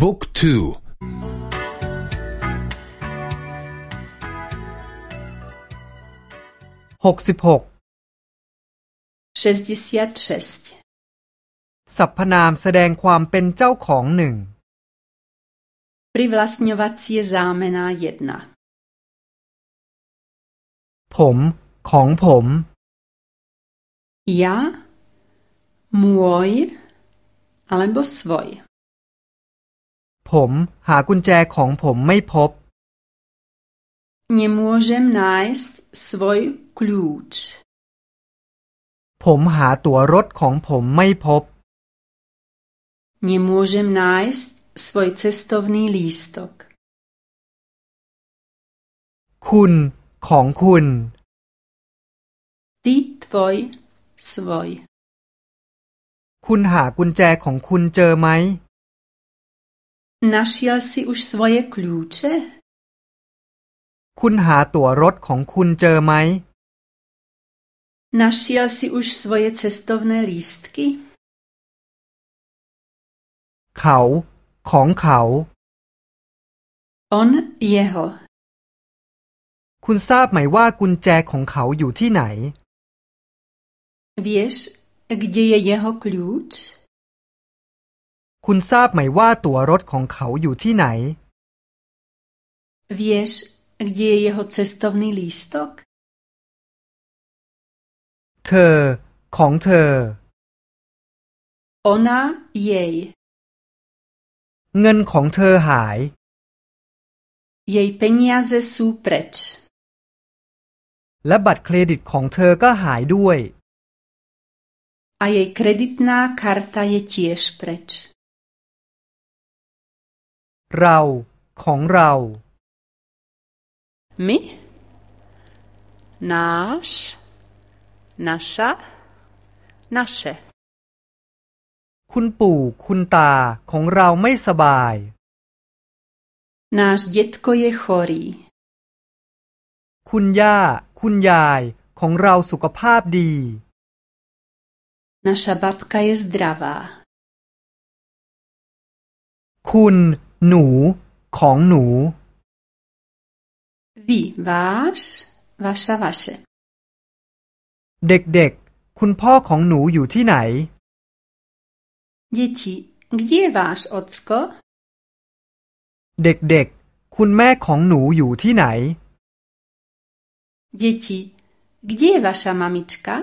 บุ๊กทูหกสิบหกสรรพนามแสดงความเป็นเจ้าของหนึ่ง Privlastňovacie zámená jedna ผมของผม Ja môj alebo svoj ผมหากุญแจของผมไม่พบ Nie môžem nájsť svoj kľúč ผมหาตั๋วรถของผมไม่พบ Nie môžem nájsť svoj cestovný lístok คุณของคุณ Ty tvoj svoj คุณหากุญแจของคุณเจอไหม Našiel si už svoje kľúče? คุณหาตั๋วรถของคุณเจอไหม Našiel si už svoje cestovné lístky? เขาของเขา On jeho คุณทราบไหมว่ากุญแจของเขาอยู่ที่ไหน Vieš, kde je jeho kľúč? คุณทราบไหมว่าตั๋วรถของเขาอยู่ที่ไหน Vieš, kde je jeho cestovný lístok? เธอ ของเธอ Ona jej เงินของเธอหาย Jej peniaze sú preč และบัตรเครดิตของเธอก็หายด้วย A jej kreditná karta je tiež preč เราของเรา My Náš Naša Naše คุณปู่คุณตาของเราไม่สบาย Náš detko je chorý คุณย่า คุณยายของเราสุขภาพดี Naša babka je zdravá คุณ หนู ของหนู Vy váš Vaša vaše เด็กๆ คุณพ่อของหนูอยู่ที่ไหน Deti, kde je váš ocko? เด็กๆ คุณแม่ของหนูอยู่ที่ไหน Deti, kde je vaša mamička?